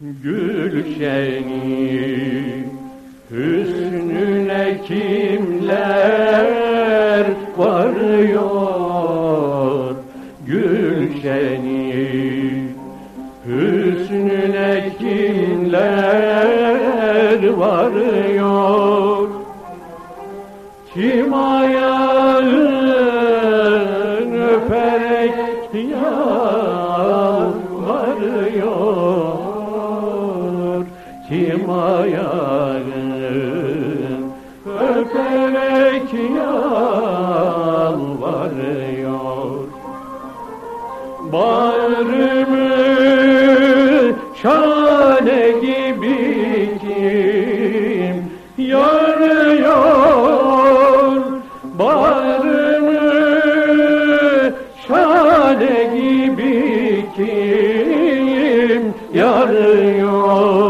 Gülşeni hüsnüne kimler varıyor? Gülşeni hüsnüne kimler varıyor? Kim ayağın öperek yalvarıyor Kim ayağın öperek yalvarıyor. Bağrımı şale gibi kim yarıyor? Bağrımı şale gibi kim yarıyor